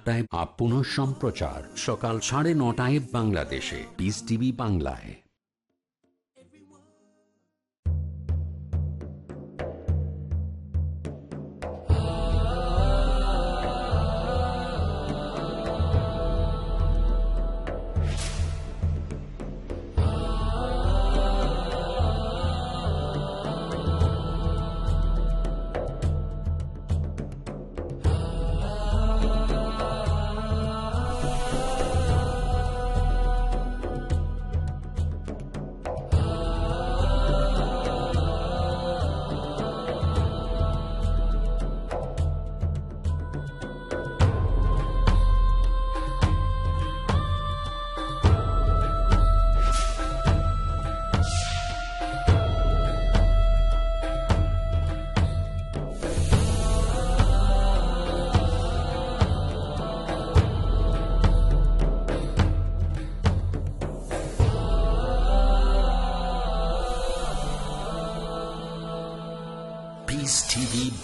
আটটায় আপ সম্প্রচার সকাল সাড়ে নটায় বাংলাদেশে। পিস টিভি বাংলায়।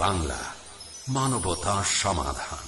বাংলা মানবতা সমাধান।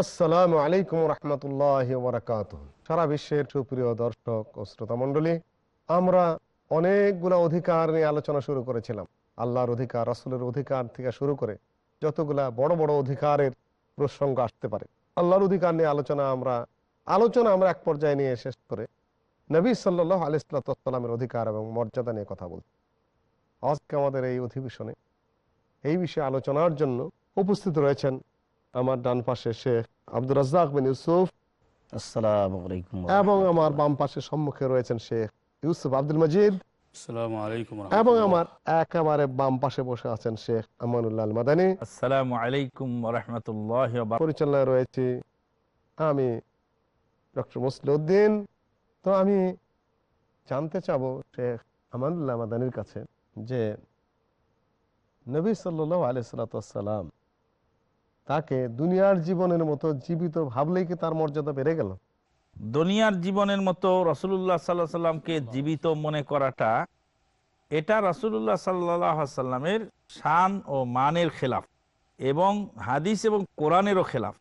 আসসালামু আলাইকুম রহমতুল্লাহ বরাকাত সারা বিশ্বের সুপ্রিয় দর্শক ও শ্রোতা মণ্ডলী, আমরা অনেকগুলো অধিকার নিয়ে আলোচনা শুরু করেছিলাম। আল্লাহর অধিকার, রাসুলের অধিকার থেকে শুরু করে যতগুলা বড় বড় অধিকারের প্রসঙ্গ আসতে পারে, আল্লাহর অধিকার নিয়ে আলোচনা আমরা আলোচনা আমরা এক পর্যায়ে নিয়ে শেষ করে নবী সাল্লাহ আলিসাল্লামের অধিকার এবং মর্যাদা নিয়ে কথা বলছি। আজকে আমাদের এই অধিবেশনে এই বিষয়ে আলোচনার জন্য উপস্থিত রয়েছেন আমার ডান পাশে শেখ আব্দুর রাজ্জাক বিন ইউসুফ। এবং আমার বাম পাশে সম্মুখে রয়েছেন শেখ ইউসুফ আব্দুল মজিদ। এবং আমার একেবারে বাম পাশে বসে আছেন শেখ আমানুল্লাহ মাদানী। আসসালামু রহমতুল্লাহ পরিচালনায় রয়েছে আমি ডক্টর মুসলিউদ্দিন তো আমি জানতে চাবো শেখ আমানুল্লাহ মাদানির কাছে যে নবী সাল্লাহ আলিয়াল্লাম তাকে দুনিয়ার জীবনের মতো জীবিত ভাবলেই কি তার মর্যাদা বেড়ে গেল দুনিয়ার জীবনের মতো রসুল্লাহ সাল্লাহ সাল্লামকে জীবিত মনে করাটা এটা রসুল্লাহ সাল্লাহ সাল্লামের শান ও মানের খেলাফ এবং হাদিস এবং কোরআনেরও খেলাফ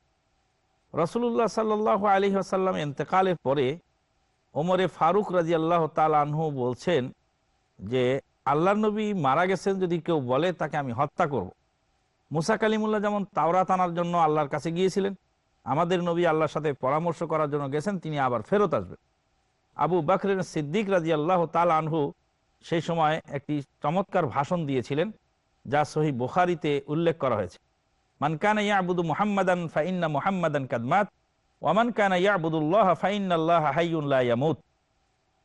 রসুল্লাহ সাল্লাহ আলী আসাল্লাম এতেকালের পরে ওমরে ফারুক রাজি আল্লাহ তালহু বলছেন যে আল্লাহ নবী মারা গেছেন যদি কেউ বলে তাকে আমি হত্যা করব। মুসা কালিমুল্লাহ যেমন তাওরাত আনার জন্য আল্লাহর কাছে গিয়েছিলেন, আমাদের নবী আল্লাহর সাথে পরামর্শ করার জন্য গেছেন, তিনি আবার ফেরত আসবেন। আবু বাকরের সিদ্দিক রাজি আল্লাহ তাল আনহু সেই সময় একটি চমৎকার ভাষণ দিয়েছিলেন, যা সহি বোখারিতে উল্লেখ করা হয়েছে। মানকানা ইয়াবুদু মুহাম্মাদান ফাইন্না মুহাম্মাদান কাদমাত ওয়ামান কানা ইয়াবুদুল্লাহ ফাইন্নাল্লাহ হাইউল্লাহ ইয়ামুত।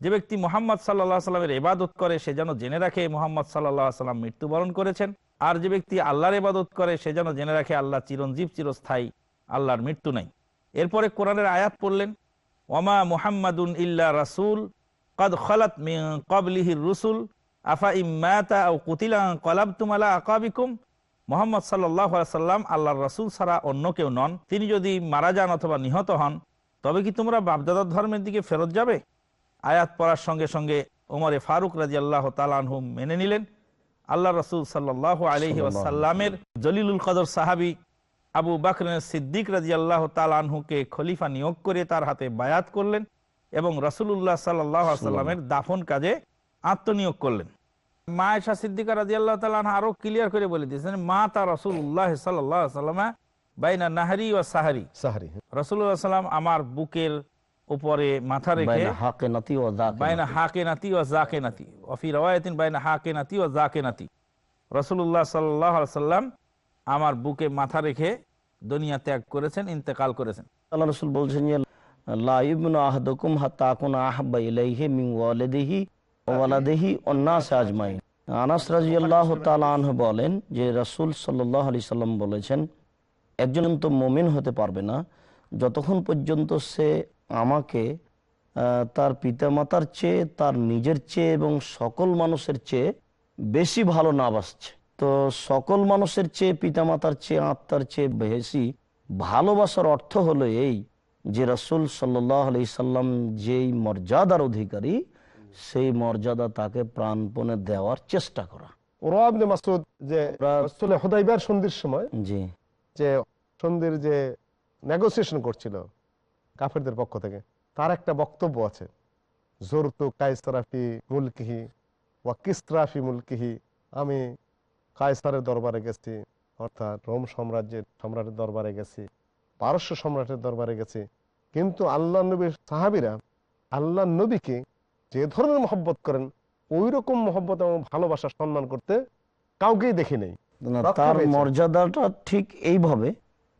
যে ব্যক্তি মোহাম্মদ সাল্লাহ সাল্লামের ইবাদত করে, সে যেন জেনে রাখে মোহাম্মদ সাল্লাহ সাল্লাম মৃত্যুবরণ করেছেন। আর যে ব্যক্তি আল্লাহর ইবাদত করে, সে যেন জেনে রাখে আল্লাহ চিরঞ্জীব, চিরস্থায়ী, আল্লাহর মৃত্যু নাই। এরপরে কোরআনের আয়াত পড়লেন, ওমা মুহাম্মাদুন ইল্লা রাসুল, কদ খলাত কবলিহির রুসুল, আফা ইমাতা ও কুতিলা কলাব তুমালা আকাবিকুম? মোহাম্মদ সাল্লাহ সাল্লাম আল্লাহর রাসুল ছাড়া অন্য কেউ নন। তিনি যদি মারা যান অথবা নিহত হন, তবে কি তোমরা বাপদাদার ধর্মের দিকে ফেরত যাবে? আয়াত পড়ার সঙ্গে সঙ্গে ওমরে ফারুক রাজি আল্লাহ তালানহু মেনে নিলেন। আল্লাহ রসুল সাল্লাহ আলহি আসাল্লামের জলিলুল কদর সাহাবি আবু বাকরের সিদ্দিক রাজি আল্লাহ তালানহুকে খলিফা নিয়োগ করে তার হাতে বায়াত করলেন এবং রসুল্লাহ সাল্লামের দাফন কাজে আত্মনিয়োগ করলেন। মা এসা সিদ্দিকা রাজি আল্লাহ তালাহ আরও ক্লিয়ার করে বলে দিয়েছেন মা তা রসুল উল্লাহ সাল্লাহ সাল্লামা বাইনা নাহারি ও সাহারি। সাহারি রসুল্লাহ সাল্লাম আমার বুকের উপরে মাথা রেখে হাকে নাতি ও বাইনা হাকে নাতি ও জাকে নাতি। অফি রওয়ায়তিন বাইনা হাকে নাতি ও জাকে নাতি। রসুল্লাহ সাল্লাহ সাল্লাম আমার বুকে মাথা রেখে দুনিয়া ত্যাগ করেছেন ইন্তেকাল করেছেন। আল্লাহ রসুল বলছেন যে লাইবন আহদকুম হাত্তা কুন আহাব্বা ইলাইহি মিন ওয়ালিদিহি ওয়ালাদিহি ওয়ান্নাস আজমাইন। আনাস রাদিয়াল্লাহু তাআলা আনহু বলেন যে রাসূল সাল্লাল্লাহু আলাইহি সাল্লাম বলেছেন একজন তো মুমিন হতে পারবে না যতক্ষণ পর্যন্ত সে আমাকে তার পিতামাতার চেয়ে তার নিজের চেয়ে এবং সকল মানুষের চেয়ে বেশি ভালো না বাসছে। তো সকল মানুষের চেয়ে পিতামাতার চেয়ে আত্মার চেয়ে বেশি ভালোবাসার অর্থ হলো এই যে রাসুল সাল্লাহ আলি সাল্লাম যেই মর্যাদার অধিকারী সেই মর্যাদা তাকে প্রাণপণে দেওয়ার চেষ্টা করা। মাসুদ যে ওরা- রসুল হুদাইবার সন্ধির সময় জি। যে সন্ধির যে নেগোসিয়েশন করছিল কাফেরদের পক্ষ থেকে। তার একটা বক্তব্য আছে জোরতু কায়সরাফি মুলকিহি ওয়া কিসরাফি মুলকিহি। আমি কায়সারের দরবারে গেছি অর্থাৎ রোম সাম্রাজ্যের সম্রাটের দরবারে গেছি পারস্য সম্রাটের দরবারে গেছি। কিন্তু আল্লাহ নবীর সাহাবিরা আল্লাহ নবীকে যে ধরনের মহব্বত করেন ওই রকম মহব্বত এবং ভালোবাসা সম্মান করতে কাউকেই দেখি নেই। তার মর্যাদাটা ঠিক এইভাবে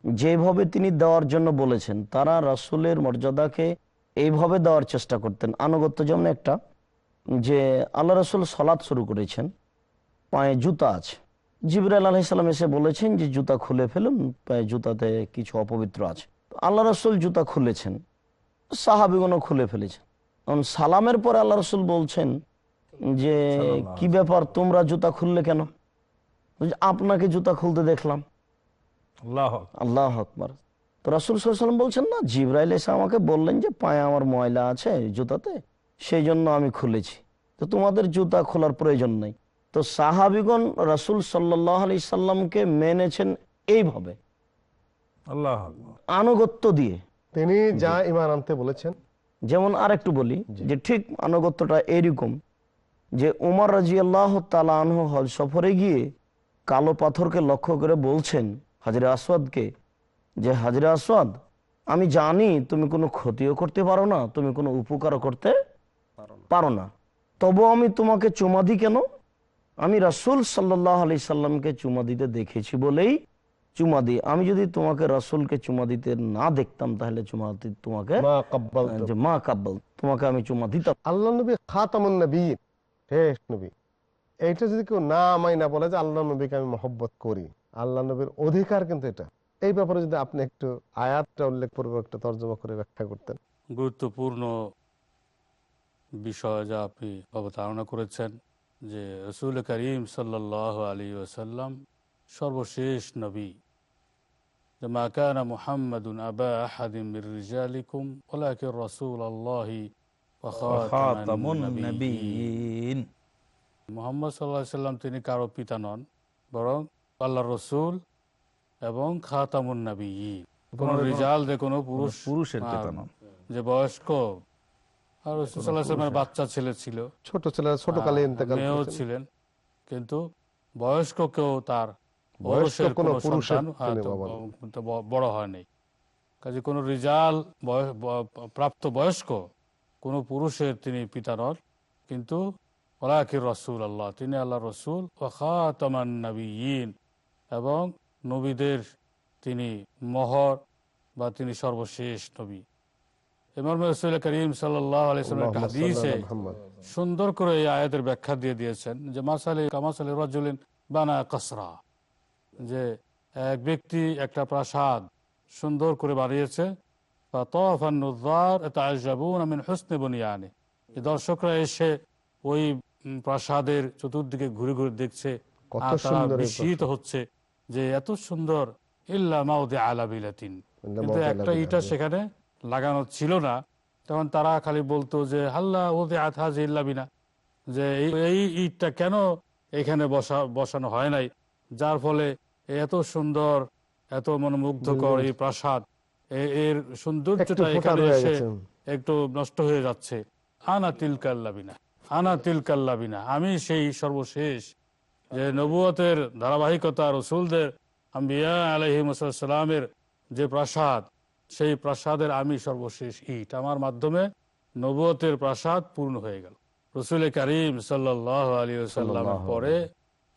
যেভাবে তিনি দেওয়ার জন্য বলেছেন তারা রাসূলের মর্যাদাকে এইভাবে দেওয়ার চেষ্টা করতেন। আনুগত্য যেমন একটা যে আল্লাহ রসুল সলাৎ শুরু করেছেন পায়ে জুতা আছে। জিবরাইল আলহিসাল্লাম এসে বলেছেন যে জুতা খুলে ফেলুন পায়ে জুতাতে কিছু অপবিত্র আছে। তো আল্লাহ রসুল জুতা খুলেছেন সাহাবিগণও খুলে ফেলেছেন। কারণ সালামের পরে আল্লাহ রসুল বলছেন যে কি ব্যাপার তোমরা জুতা খুললে কেন? আপনাকে জুতা খুলতে দেখলাম। আল্লাহ আল্লাহ আকবর। তো রাসুল সাল্লাম বলছেন না জিব্রাইল এসে আমাকে বললেন যে পায়ে আমার ময়লা আছে জুতাতে সেই জন্য আমি খুলেছি। তো তোমাদের জুতা খোলার প্রয়োজন নেই। তো সাহাবিগণ রাসুল সাল্লাহ আলি সাল্লামকে মেনেছেন এইভাবে। আল্লাহ আনুগত্য দিয়ে। তিনি যা ইমান আনতে বলেছেন। যেমন আরেকটু বলি যে ঠিক আনুগত্যটা এরকম যে উমর রাজি আল্লাহ তালাহ হজ সফরে গিয়ে কালো পাথরকে লক্ষ্য করে বলছেন হাজরে আসওয়াদকে যে হাজরে আসওয়াদ আমি জানি তুমি কোনো ক্ষতিও করতে পারো না তুমি কোনো উপকারও করতে পারো না। তবু আমি তোমাকে চুমা দিই কেন? আমি রাসুল সাল্লাহ আলি সাল্লামকে চুমা দিতে দেখেছি বলেই চুমা দিই। আমি যদি তোমাকে রাসুলকে চুমা দিতে না দেখতাম তাহলে চুমা দিতে তোমাকে মা কাব্বাল তোমাকে আমি চুমা দিতাম। আল্লাহ নবী খাতামুন নবী শেষ নবী। এইটা যদি কেউ না আমায় না বলে যে আল্লাহ নবীকে আমি মহব্বত করি। আল্লাহ নবীর অধিকার কিন্তু এটা। এই ব্যাপারে যদি আপনি একটু আয়াতটা উল্লেখ পূর্বক একটু তর্জমা করে ব্যাখ্যা করতেন। গুরুত্বপূর্ণ বিষয় যা আপনি অবতারণা করেছেন যে রসুল করিম সাল্লাহ আলী ওসাল্লাম সর্বশেষ নবী। তিনি কারও পিতা নন, বরং আল্লাহ রসুল এবং খাতামুন নবী কোন রিজাল যে কোনো পুরুষ পুরুষের। যে বয়স্ক। আর বাচ্চা ছেলে ছিল। ছোট ছেলে ছোট কালে মেয়েও ছিলেন। কিন্তু বয়স্ক কেউ তার কোনো পুরুষের বড় হয়নি কাজে কোনো রিজাল প্রাপ্ত বয়স্ক কোনো পুরুষের তিনি পিতা নন। কিন্তু ওলাকির রসুল আল্লাহ তিনি আল্লাহ রসুল। ও খাতামান নবীন। এবং নবীদের তিনি মহর বা তিনি সর্বশেষ নবী। করিম। সুন্দর করে এই আয়াতের ব্যাখ্যা দিয়ে দিয়েছেন যে মাসালি কামাসালি রজুলিন বানা কসরা যে এক ব্যক্তি একটা প্রাসাদ সুন্দর করে বানিয়েছে দর্শকরা এসে ওই প্রাসাদের চতুর্দিকে ঘুরে ঘুরে দেখছে বিস্মিত হচ্ছে। যে এত সুন্দর ইল্লা মাউদে আলা বিলাতিন। কিন্তু একটা ইটা সেখানে লাগানো ছিল না। তখন তারা খালি বলতো যে হাল্লা ওদে যে এই ইটটা কেন এখানে বসা বসানো হয় নাই? যার ফলে এত সুন্দর এত মনোমুগ্ধকর এই প্রাসাদ এর সৌন্দর্যটা এখানে এসে একটু নষ্ট হয়ে যাচ্ছে। আনা তিলকাল্লাবিনা আনা তিলকাল্লাবিনা আমি সেই সর্বশেষ যে নবুয়তের ধারাবাহিকতা রসুলদের আম্বিয়া আলহিমসালামের যে প্রাসাদ সেই প্রাসাদের আমি সর্বশেষ ইট। আমার মাধ্যমে নবুয়তের প্রাসাদ পূর্ণ হয়ে গেল। রসুল করিম সাল্লাহ আলী সাল্লামের পরে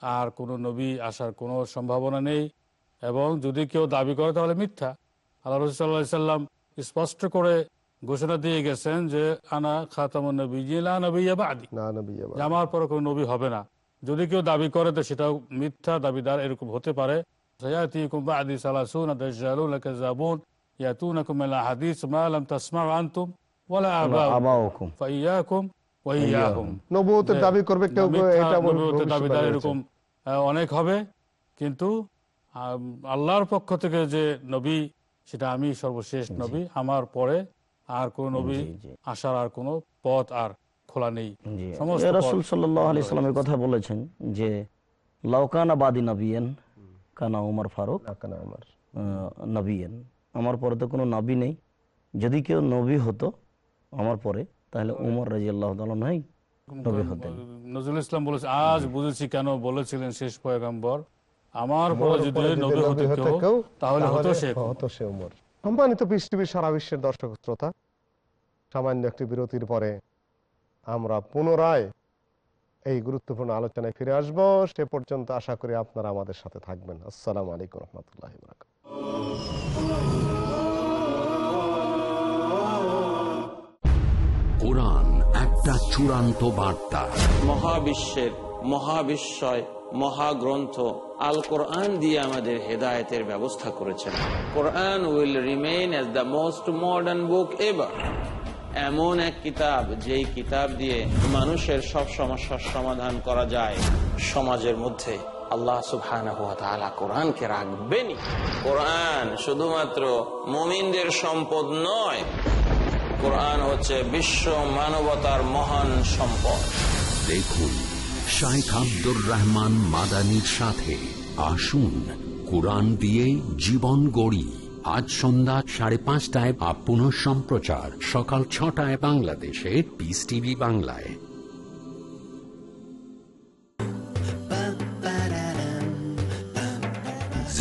আর কোনো নবী আসার কোনো সম্ভাবনা নেই এবং যদি কেউ দাবি করে তাহলে মিথ্যা। আল্লাহ রসুল্লাহ সাল্লাম স্পষ্ট করে ঘোষণা দিয়ে গেছেন যে আনা খাতাম নবী বাদি। না নবী আমার পরে কোনো নবী হবে না। যদি কেউ দাবি করে তো সেটাও মিথ্যা দাবিদার এরকম হতে পারে। অনেক হবে কিন্তু আল্লাহর পক্ষ থেকে যে নবী সেটা আমি সর্বশেষ নবী আমার পরে আর কোন নবী আসার আর কোন পথ আর খোলা নেই। জি। রসুল সাল্লাহ আলি সাল্লামের কথা বলেছেন যে লাউকানা বাদি নবিয়েন কানা উমর ফারুক আমার নবিয়েন। আমার পরে তো কোনো নবী নেই। যদি কেউ নবী হতো আমার পরে তাহলে উমর রাজি আল্লাহ নাই নবী হতেন। নজরুল ইসলাম বলেছে আজ বুঝেছি কেন বলেছিলেন শেষ পয়গাম্বর। আমার পরে যদি নবী হতে হতে কেউ কেউ, তাহলে হতো সে হতো সে উমর। সম্মানিত পৃথিবীর সারা বিশ্বের দর্শক শ্রোতা সামান্য একটি বিরতির পরে আমরা পুনরায় এই গুরুত্বপূর্ণ আলোচনায় ফিরে আসব। সে পর্যন্ত আশা করি আপনারা আমাদের সাথে থাকবেন। আসসালামু আলাইকুম রহমতুল্লাহ কোরআন একটা চূড়ান্ত বার্তা। মহাবিশ্বের মহাবিস্ময় মহাগ্রন্থ আল কোরআন দিয়ে আমাদের হেদায়েতের ব্যবস্থা করেছেন। Quran will remain as the most modern book ever. এমন এক কিতাব, যেই কিতাব দিয়ে মানুষের সব সমস্যার সমাধান করা যায় সমাজের মধ্যে। আল্লাহ তাআলা কোরআনকে রাখবেনই। কোরআন শুধুমাত্র মুমিনদের সম্পদ নয়, কোরআন হচ্ছে বিশ্ব মানবতার মহান সম্পদ। দেখুন, শাইখ আব্দুর রহমান মাদানির সাথে আসুন, কোরআন দিয়ে জীবন গড়ি। আজ সন্ধ্যা সাড়ে পাঁচটায় বা পুনঃ সম্প্রচার সকাল ছটায় বাংলাদেশে পিস টিভি বাংলায়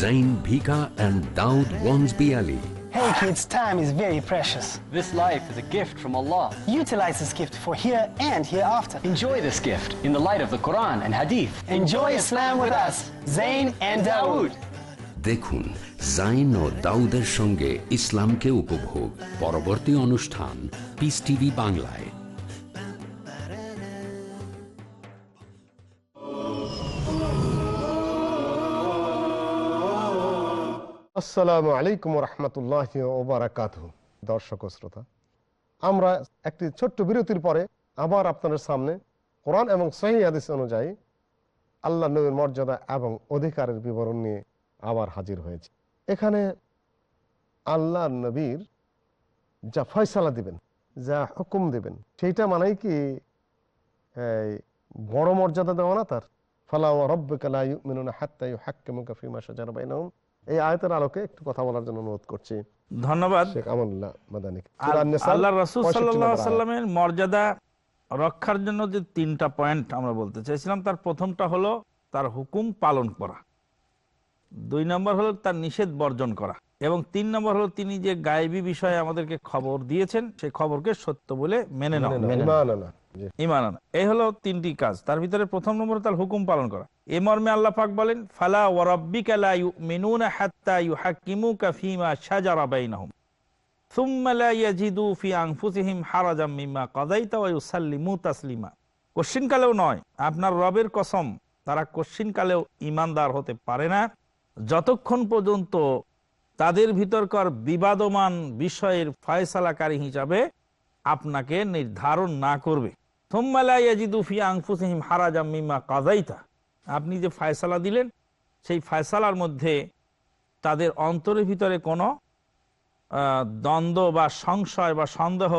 Zain Bhika and Daud Wansby Ali. Hey kids, time is very precious. This life is a gift from Allah. Utilize this gift for here and hereafter. Enjoy this gift in the light of the Quran and Hadith. Enjoy Islam with us, Zain and Dawood. দেখুন জাইন ও দাউদের সঙ্গে ইসলামকে উপভোগ। পরবর্তী অনুষ্ঠান piece TV বাংলায়। আসসালামু আলাইকুম রহমতুল্লাহ ওবরাকাত দর্শক শ্রোতা, আমরা একটি ছোট্ট বিরতির পরে আবার আপনাদের সামনে কোরআন এবং সহি হাদিস অনুযায়ী আল্লাহ নবীর মর্যাদা এবং অধিকারের বিবরণ নিয়ে আবার হাজির হয়েছে। এখানে আল্লাহ নবীর যা ফয়সালা দিবেন যা হুকুম দিবেন সেইটা মানেই কি এই বড় মর্যাদা দেওয়া না তার? ফালা বাইনাহুম। এই আয়তের আলোকে একটু কথা বলার জন্য অনুরোধ করছি। ধন্যবাদ। শেখ আমনুল্লাহ আল্লাহ রসুল সাল্লামের মর্যাদা রক্ষার জন্য যে তিনটা পয়েন্ট আমরা বলতে চাইছিলাম তার প্রথমটা হলো তার হুকুম পালন করা। দুই নম্বর হলো তার নিষেধ বর্জন করা এবং তিন নম্বর হলো তিনি যে গায়েবী বিষয়ে আমাদেরকে খবর দিয়েছেন সেই খবরকে সত্য বলে মেনে নেওয়া ইমান আনা। এই হলো তিনটি কাজ। তার ভিতরে প্রথম নম্বর তার হুকুম পালন করা। এ মর্মে আল্লাহ পাক বলেন ফালা ওয়ারাব্বিকা লা ইউমিনুনা হাত্তা ইউহাক্কিমুকা ফীমা শাজারা বাইনাহুম। সুম্মা লা ইয়াজিদু ফি আনফুসিহিম হারাজাম মিম্মা কাযাইতা ওয়া ইউসাল্লিমু তাসলিমা। কোশ্চিনকালেও নয় আপনার রবের কসম তারা কোশ্চিনকালেও ইমানদার হতে পারে না। যতক্ষণ পর্যন্ত তাদের ভিতরকার বিবাদমান বিষয়ের ফয়সালাকারী হিসাবে আপনাকে নির্ধারণ না করবে। আপনি যে ফায়সালা দিলেন, সেই ফায়সালার মধ্যে তাদের অন্তরের ভিতরে কোনো দ্বন্দ্ব বা সংশয় বা সন্দেহ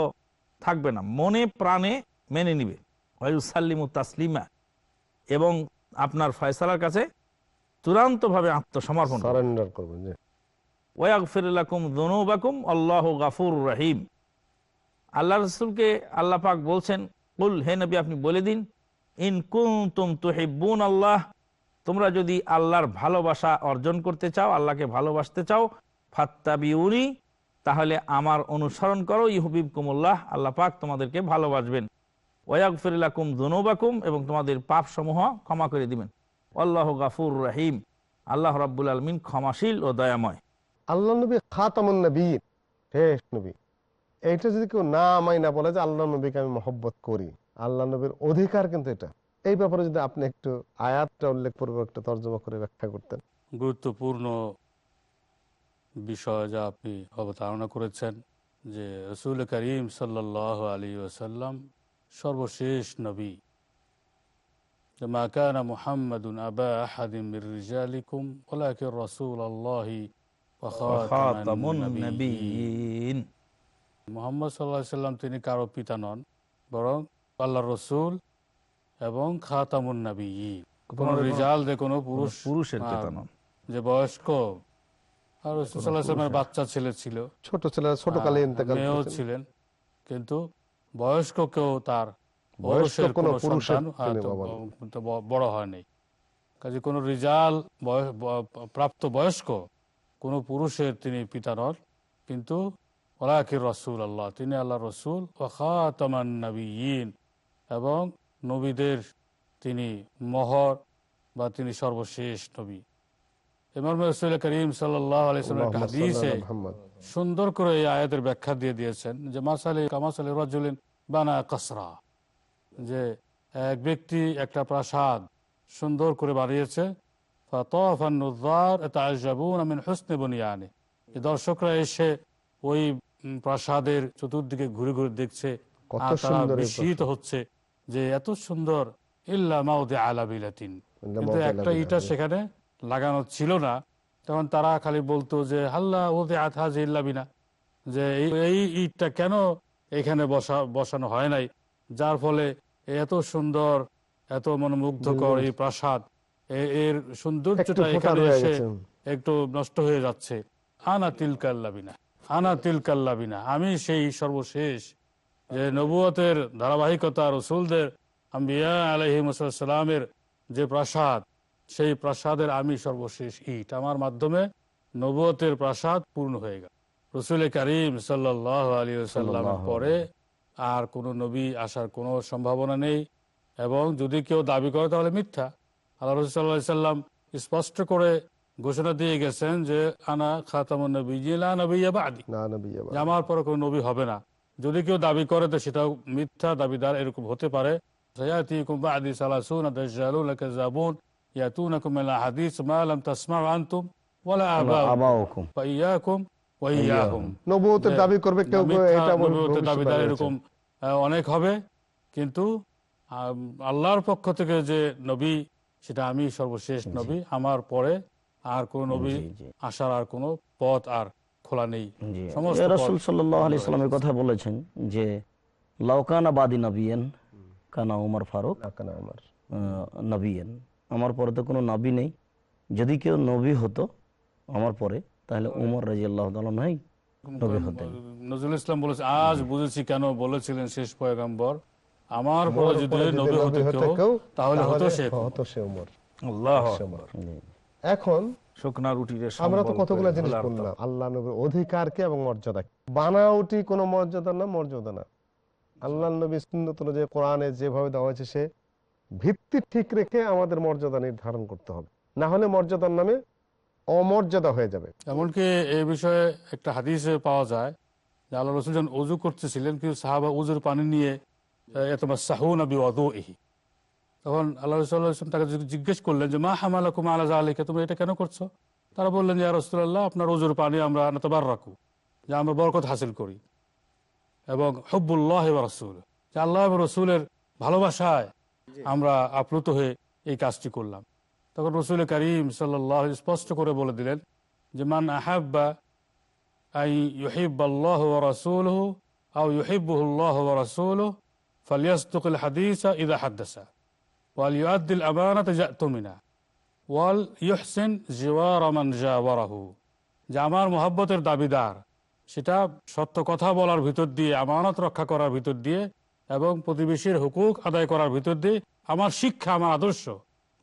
থাকবে না। মনে প্রাণে মেনে নিবে। ওয়ুসাল্লিমু তাসলিমা। এবং আপনার ফয়সালার কাছে চূড়ান্তভাবে আত্মসমর্পণ। সারেন্ডার করবেন জি। ওয়াগফিরলাকুম দুনুবাকুম আল্লাহ গাফুর রহিম। আল্লাহ রসুলকে আল্লাহ পাক বলছেন কুল হে নবী আপনি বলে দিন ইন কুনতুম তুহিব্বুন আল্লাহ তোমরা যদি আল্লাহর ভালোবাসা অর্জন করতে চাও আল্লাহকে ভালোবাসতে চাও ফাত্তাবিউনি তাহলে আমার অনুসরণ করো ইহুবিব কুমুল্লাহ আল্লাহ পাক তোমাদেরকে ভালোবাসবেন। ওয়াগফিরলাকুম দুনুবাকুম এবং তোমাদের পাপ সমূহ ক্ষমা করে দিবেন। আল্লাহ গাফুর রহিম। আল্লাহ রাব্বুল আলমিন ক্ষমাশীল ও দয়াময়। আল্লাহ নবী খাতামুন নবী শেষ নবী। এইটা যদি কেউ না আমায় না বলে যে আল্লাহ নবীকে আমি মহব্বত করি আল্লাহ নবীর অধিকার কিন্তু এটা। এই ব্যাপারে যদি আপনি একটু আয়াতটা উল্লেখ করব একটু তর্জমা করে ব্যাখ্যা করতেন। গুরুত্বপূর্ণ বিষয় যা আপনি অবতারণা করেছেন যে রসুল করিম সাল্লাহ আলী ওসাল্লাম সর্বশেষ নবী। মা কানা মুহাম্মাদুন আবা আহাদিম মির রিজালিকুম ওলাকিন রাসূল আল্লাহি ওয়া খাতামুন খাতামুন নাবিয়্যিন। নাবিয়্যিন। মোহাম্মদ সাল্লাহ সাল্লাম তিনি কারও পিতা নন বরং আল্লাহ রসুল এবং খাতামুন কোন রিজাল যে কোনো পুরুষ পুরুষের পিতা নন। যে বয়স্ক আর বাচ্চা ছেলে ছিল ছোট ছেলে ছোট কালে মেয়েও ছিলেন কিন্তু বয়স্ক কেউ তার বয়স্ক কোনো পুরুষের বড় হয়নি কাজে কোনো রিজাল প্রাপ্ত বয়স্ক কোনো পুরুষের তিনি পিতা নন কিন্তু ওলাকির রসুল আল্লাহ তিনি আল্লাহ রসুল নবীন এবং নবীদের তিনি মহর বা তিনি সর্বশেষ নবী। ইমাম রসুল করিম সাল্লাহ হাদিসে সুন্দর করে এই আয়াতের ব্যাখ্যা দিয়ে দিয়েছেন যে মাসালি কামাসালি রাজুলিন বানা কাসরা। যে এক ব্যক্তি একটা প্রাসাদ সুন্দর করে বানিয়েছে। বুনিয়ানি। দর্শকরা এসে ওই প্রাসাদের চতুর্দিকে ঘুরে ঘুরে দেখছে। বিস্মিত হচ্ছে যে এত সুন্দর। ইল্লা মাউদে আলা বিলাতিন। কিন্তু একটা ইটা সেখানে লাগানো ছিল না। তখন তারা খালি বলতো যে হাল্লা ওদে ইল্লাবিনা যে এই- এই ইটটা কেন এখানে বসা বসানো হয় নাই? যার ফলে এত সুন্দর এত মনোমুগ্ধকর এই প্রাসাদ এর সৌন্দর্যটা এখানে এসে একটু নষ্ট হয়ে যাচ্ছে। আনা তিল কাল্লাবিনা আনা তিল কাল্লাবিনা আমি সেই সর্বশেষ যে নবুয়তের ধারাবাহিকতা রসুলদের আম্বিয়া আলহিমসালামের যে প্রাসাদ সেই প্রাসাদের আমি সর্বশেষ ইট। আমার মাধ্যমে নবুয়তের প্রাসাদ পূর্ণ হয়ে গেল। রসুল করিম সাল্লাহ আলী সাল্লামের পরে আর কোনো নবী আসার কোনো সম্ভাবনা নেই। এবং যদি কেউ দাবি করে তাহলে মিথ্যা। আল্লাহ রসুল্লাহ সাল্লাম স্পষ্ট করে ঘোষণা দিয়ে গেছেন যে আনা খাতাম নবী আদি আমার পরে কোনো নবী হবে না। যদি কেউ দাবি করে তো সেটাও মিথ্যা দাবিদার এরকম হতে পারে। আদি আনতুম নবুয়তের দাবি করবে কেউ এটা বল- দাবিদার এরকম অনেক হবে কিন্তু আল্লাহর পক্ষ থেকে যে নবী সেটা আমি সর্বশেষ নবী আমার পরে আর কোন নবী। আসার আর কোনো পথ আর খোলা নেই। জি। সমস্ত এ পথ। রসুল সাল্লামের কথা বলেছেন যে লাউকানা বাদি নবিয়েন কানা উমর ফারুক কেন আহ, নবিয়েন আমার পরে তো কোনো নবী নেই। যদি কেউ নবী হতো আমার পরে তাহলে উমর রাজি আল্লাহ নবী হতেন। নজরুল ইসলাম বলেছে আজ বুঝেছি কেন বলেছিলেন শেষ পয়গাম্বর। আমার পরে যদি নবী হতে কেউ কেউ, তাহলে হতো সে হতো সে উমর। আল্লাহ। এখন শুকনা রুটির আমরা তো কতগুলো জিনিস বললাম আল্লাহ নবীর অধিকারকে এবং মর্যাদা বানাউটি কোনো মর্যাদা না মর্যাদা না। আল্লাহ নবী সুন্নত অনুযায়ী কোরআনে যেভাবে দেওয়া হয়েছে সে ভিত্তি ঠিক রেখে আমাদের মর্যাদা নির্ধারণ করতে হবে। না হলে মর্যাদার নামে অমর্যাদা হয়ে যাবে। এমনকি এই বিষয়ে একটা হাদিস পাওয়া যায় যে আল্লাহ রসুল যখন উজু করতেছিলেন কিন্তু সাহাবা উজুর পানি নিয়ে এত সাহু নবী অদু এহি তখন আল্লাহ রসুল্লাহাম তাকে জিজ্ঞেস- জিজ্ঞেস করলেন যে মা হামালাকুম আলা আলীকে তুমি এটা কেন করছ? তারা বললেন যে রসুল্লাহ আপনার উজুর পানি আমরা নতবার রাখু যে আমরা বরকত হাসিল করি এবং হব্বুল্লাহ রসুল যে আল্লাহ রসুলের ভালোবাসায় আমরা আপ্লুত হয়ে এই কাজটি করলাম। তখন রসুল করিম সাল্লাহ স্পষ্ট করে বলে দিলেন যে, মান আহাব্বা আই ইউহিব আল্লাহ ওয়া রাসূলুহু আও ইউহিব্বুহু আল্লাহ ওয়া রাসূলুহু ফালিয়াসদুকিল হাদিসা ইযা হাদ্দাসা ওয়াল ইউআদ্দিল আমানাতা জাতুমিনা ওয়াল ইউহসিন জিওয়ারা মান জাওয়ারাহু। যে, আমার মোহাব্বতের দাবিদার, সেটা সত্য কথা বলার ভিতর দিয়ে, আমানত রক্ষা করার ভিতর দিয়ে এবং প্রতিবেশীর হুকুক আদায় করার ভিতর দিয়ে, আমার শিক্ষা, আমার আদর্শ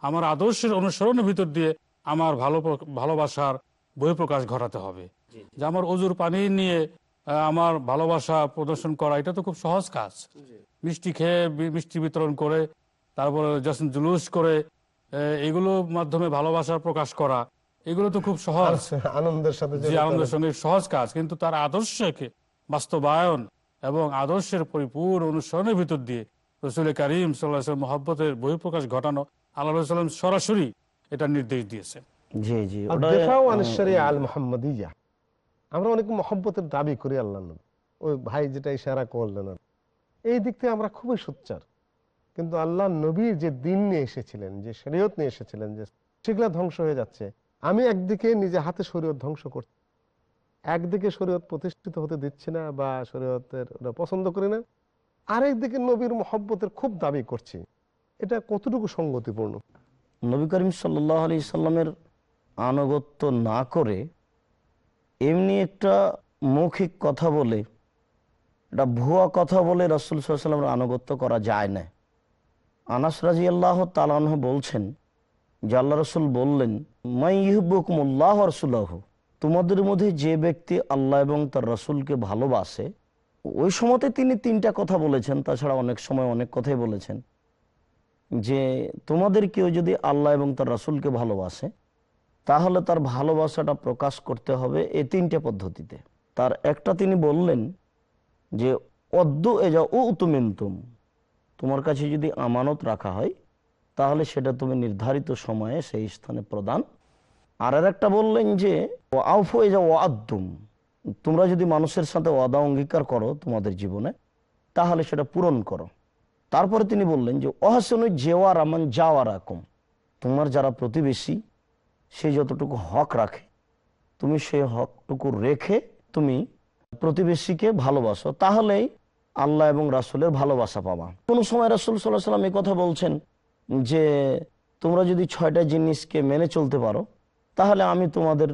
আমার আদর্শের অনুসরণের ভিতর দিয়ে আমার ভালো ভালোবাসার বহিঃপ্রকাশ ঘটাতে হবে। যে আমার অজুর পানি নিয়ে আহ, আমার ভালোবাসা প্রদর্শন করা এটা তো খুব সহজ কাজ। মিষ্টি খেয়ে মিষ্টি বিতরণ করে তারপরে যখন জুলুস করে এগুলোর মাধ্যমে ভালোবাসা প্রকাশ করা এগুলো তো খুব সহজ। আনন্দের সাথে যে আনন্দের সঙ্গে সহজ কাজ কিন্তু তার আদর্শকে বাস্তবায়ন এবং আদর্শের পরিপূর্ণ অনুসরণের ভিতর দিয়ে রসুল করিম সাল্লাহ মহব্বতের বহিঃপ্রকাশ ঘটানো আল্লাহ সাল্লাম সরাসরি এটা নির্দেশ দিয়েছেন। আমরা অনেক মহব্বতের দাবি করি আল্লাহ ওই ভাই যেটা ইশারা করলেন এই দিক থেকে আমরা খুবই সোচ্চার। কিন্তু আল্লাহ নবীর যে দিন নিয়ে এসেছিলেন যে শরীয়ত নিয়ে এসেছিলেন যে সেগুলা ধ্বংস হয়ে যাচ্ছে। আমি একদিকে নিজে হাতে শরীয়ত ধ্বংস করছি। একদিকে শরীয়ত প্রতিষ্ঠিত হতে দিচ্ছি না বা শরীয়তের পছন্দ করি না। আরেকদিকে নবীর মহব্বতের খুব দাবি করছি। এটা কতটুকু সঙ্গতিপূর্ণ? নবী করিম সাল্লাহ আলি সাল্লামের আনুগত্য না করে এমনি একটা মৌখিক কথা বলে এটা ভুয়া কথা বলে রসুল সাল্লামের আনুগত্য করা যায় না। আনাস রাজি আল্লাহ তালাহ বলছেন, যে আল্লাহ রসুল বললেন মাই ইহবুকুমুল্লাহ রসুল্লাহ তোমাদের মধ্যে যে ব্যক্তি আল্লাহ এবং তার রসুলকে ভালোবাসে, ওই সময়তে তিনি তিনটা কথা বলেছেন, তাছাড়া অনেক সময় অনেক কথাই বলেছেন। যে তোমাদের কেউ যদি আল্লাহ এবং তার রাসুলকে ভালোবাসে, তাহলে তার ভালোবাসাটা প্রকাশ করতে হবে এই তিনটে পদ্ধতিতে। তার একটা তিনি বললেন যে অদ্য এজা ও তুমিন্তুম তোমার কাছে যদি আমানত রাখা হয়, তাহলে সেটা তুমি নির্ধারিত সময়ে সেই স্থানে প্রদান। আর আর একটা বললেন যে ও আউফ এজা ও আদ্দুম। তোমরা যদি মানুষের সাথে ওয়াদা অঙ্গীকার করো তোমাদের জীবনে, তাহলে সেটা পূরণ করো। তারপরে তিনি বললেন যে, অহাসন জেওয়ার আমান যাওয়ার রকম তোমার যারা প্রতিবেশী, সে যতটুকু হক রাখে, তুমি সেই হকটুকু রেখে তুমি প্রতিবেশীকে ভালোবাসো, তাহলেই আল্লাহ এবং রাসুলের ভালোবাসা পাবা। কোনো সময় রাসুল সাল্লাহ সাল্লাম এই কথা বলছেন যে, তোমরা যদি ছয়টা জিনিসকে মেনে চলতে পারো, তাহলে আমি তোমাদের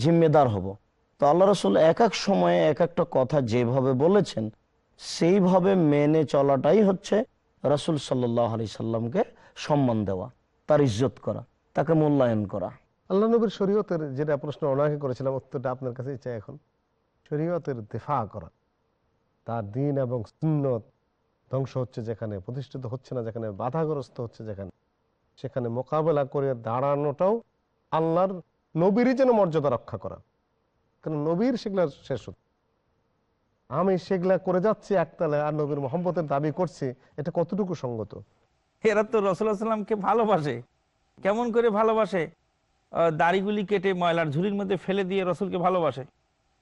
জিম্মেদার হব। তো আল্লাহ রসুল এক এক সময়ে এক একটা কথা যেভাবে বলেছেন সেইভাবে মেনে চলাটাই হচ্ছে রাসুল সাল্লাহ আলি সাল্লামকে সম্মান দেওয়া, তার ইজ্জত করা, তাকে মূল্যায়ন করা। আল্লাহ নবীর শরীয়তের যেটা প্রশ্ন ওনাকে করেছিলাম, উত্তরটা আপনার কাছে চাই এখন। শরীয়তের দেফা করা, তার দিন এবং সুন্নত ধ্বংস হচ্ছে যেখানে, প্রতিষ্ঠিত হচ্ছে না যেখানে, বাধাগ্রস্ত হচ্ছে যেখানে। সেখানে মোকাবেলা করে দাঁড়ানোটাও আল্লাহর নবীরই যেন মর্যাদা রক্ষা করা। কারণ নবীর সেগুলা শেষ হচ্ছে আমি সেগুলা করে যাচ্ছি একতালে আর নবীর মোহাম্মতের দাবি করছি, এটা কতটুকু সঙ্গত? এরা তো রসুল্লাহ সাল্লামকে ভালোবাসে। কেমন করে ভালোবাসে? দাড়িগুলি কেটে ময়লার ঝুড়ির মধ্যে ফেলে দিয়ে রসুলকে ভালোবাসে।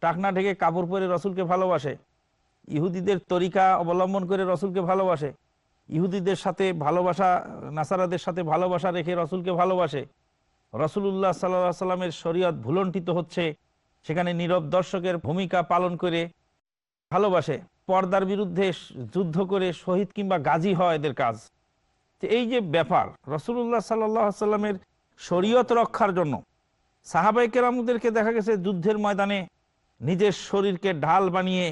টাকনা ঢেকে কাপড় পরে রসুলকে ভালোবাসে। ইহুদিদের তরিকা অবলম্বন করে রসুলকে ভালোবাসে। ইহুদিদের সাথে ভালোবাসা, নাসারাদের সাথে ভালোবাসা রেখে রসুলকে ভালোবাসে। রসুল্লাহ সাল্লাহ সাল্লামের শরীয়ত ভুলণ্ঠিত হচ্ছে। সেখানে নীরব দর্শকের ভূমিকা পালন করে ভালোবাসে, পর্দার বিরুদ্ধে যুদ্ধ করে শহীদ কিংবা গাজী হয় এদের কাজ। এই যে ব্যাপার রসুল্লাহ সাল্লাহ সাল্লামের শরীয়ত রক্ষার জন্য সাহাবাই কেরামদেরকে দেখা গেছে যুদ্ধের ময়দানে নিজের শরীরকে ঢাল বানিয়ে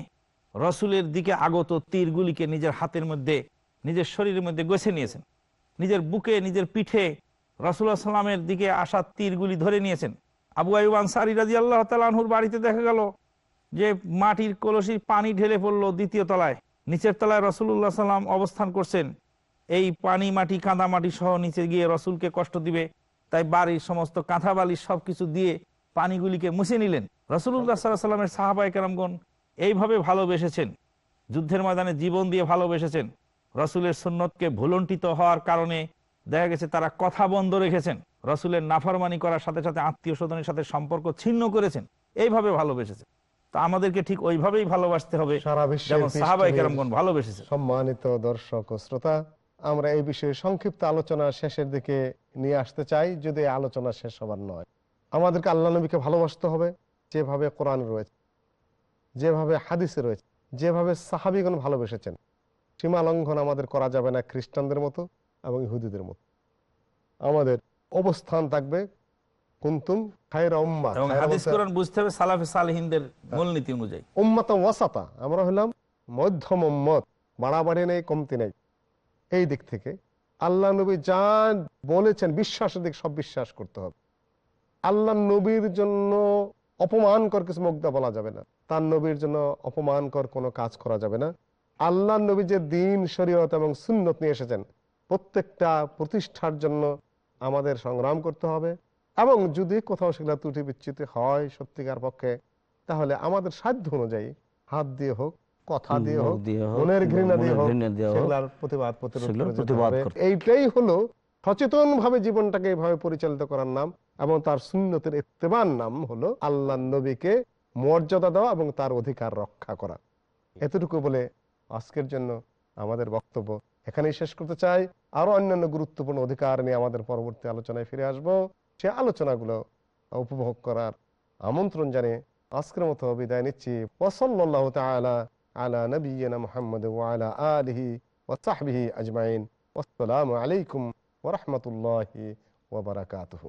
রসুলের দিকে আগত তীরগুলিকে নিজের হাতের মধ্যে, নিজের শরীরের মধ্যে গেছে নিয়েছেন। নিজের বুকে, নিজের পিঠে রসুল্লাহ সাল্লামের দিকে আসা তীরগুলি ধরে নিয়েছেন। আবু আইব আনসারি রাজি আল্লাহ তালাহুর বাড়িতে দেখা গেল যে মাটির কলসির পানি ঢেলে পড়ল দ্বিতীয় তলায়। নিচের তলায় রসুল্লাহ সাল্লাম অবস্থান করছেন। এই পানি, মাটি, কাঁদা মাটি সহ নিচে গিয়ে রসুলকে কষ্ট দিবে। তাই বাড়ির সমস্ত কাঁথা বালি সবকিছু দিয়ে পানিগুলিকে মুছে নিলেন। রসুল্লাহ সাল্লাহ সাল্লামের সাহাবাই কেরামগণ এইভাবে ভালোবেসেছেন। যুদ্ধের ময়দানে জীবন দিয়ে ভালোবেসেছেন। রসুলের সুন্নতকে ভুলণ্ঠিত হওয়ার কারণে দেখা গেছে তারা কথা বন্ধ রেখেছেন। রসুলের নাফরমানি করার সাথে সাথে আত্মীয় স্বজনের সাথে সম্পর্ক ছিন্ন করেছেন। এইভাবে ভালোবেসেছেন। তো আমাদেরকে ঠিক ওইভাবেই ভালোবাসতে হবে সারা বিশ্বের যেমন সাহাবাই কেরামগণ ভালোবেসেছেন। সম্মানিত দর্শক ও শ্রোতা আমরা এই বিষয়ে সংক্ষিপ্ত আলোচনা শেষের দিকে নিয়ে আসতে চাই যদি আলোচনা শেষ হবার নয়। আমাদেরকে আল্লাহ নবীকে ভালোবাসতে হবে যেভাবে কোরআন রয়েছে যেভাবে হাদিসে রয়েছে যেভাবে সাহাবিগণ ভালোবেসেছেন। সীমা লঙ্ঘন আমাদের করা যাবে না খ্রিস্টানদের মতো এবং ইহুদিদের মতো। আমাদের অবস্থান থাকবে কুন্তুম খায়রা উম্মা এবং হাদিস কোরআন বুঝতে হবে সালাফে সালহিনদের মূলনীতি অনুযায়ী। উম্মাতা ওয়াসাতা আমরা হলাম মধ্যম উম্মত বাড়াবাড়ি নেই কমতি নেই। এই দিক থেকে আল্লাহ নবী যা বলেছেন বিশ্বাসের দিক সব বিশ্বাস করতে হবে। আল্লাহ নবীর জন্য অপমানকর কিছু মুগ্ধা বলা যাবে না। তার নবীর জন্য অপমানকর কোনো কাজ করা যাবে না। আল্লাহ নবী যে দিন শরীয়ত এবং সুন্নত নিয়ে এসেছেন প্রত্যেকটা প্রতিষ্ঠার জন্য আমাদের সংগ্রাম করতে হবে। এবং যদি কোথাও সেগুলো ত্রুটি বিচ্যুতি হয় সত্যিকার পক্ষে তাহলে আমাদের সাধ্য অনুযায়ী হাত দিয়ে হোক কথা দিয়ে হোক মনের ঘৃণা দিয়ে হোক সেগুলার প্রতিবাদ প্রতিরোধ এইটাই হলো সচেতন ভাবে জীবনটাকে এইভাবে পরিচালিত করার নাম এবং তার সুন্নতের ইত্তেবার নাম হলো আল্লাহ নবীকে মর্যাদা দেওয়া এবং তার অধিকার রক্ষা করা। এতটুকু বলে আজকের জন্য আমাদের বক্তব্য এখানেই শেষ করতে চাই। আরও অন্যান্য গুরুত্বপূর্ণ অধিকার নিয়ে আমাদের পরবর্তী আলোচনায় ফিরে আসব। সে আলোচনাগুলো উপভোগ করার আমন্ত্রণ জানে আজকের মতো বিদায় নিচ্ছি। ওসল্লাহ তালা আলা নবীনা মোহাম্মদ ওয়ালা আলহি ওসাহবিহি আজমাইন। আসসালামু আলাইকুম ওরহমতুল্লাহি ওবরাকাতুহু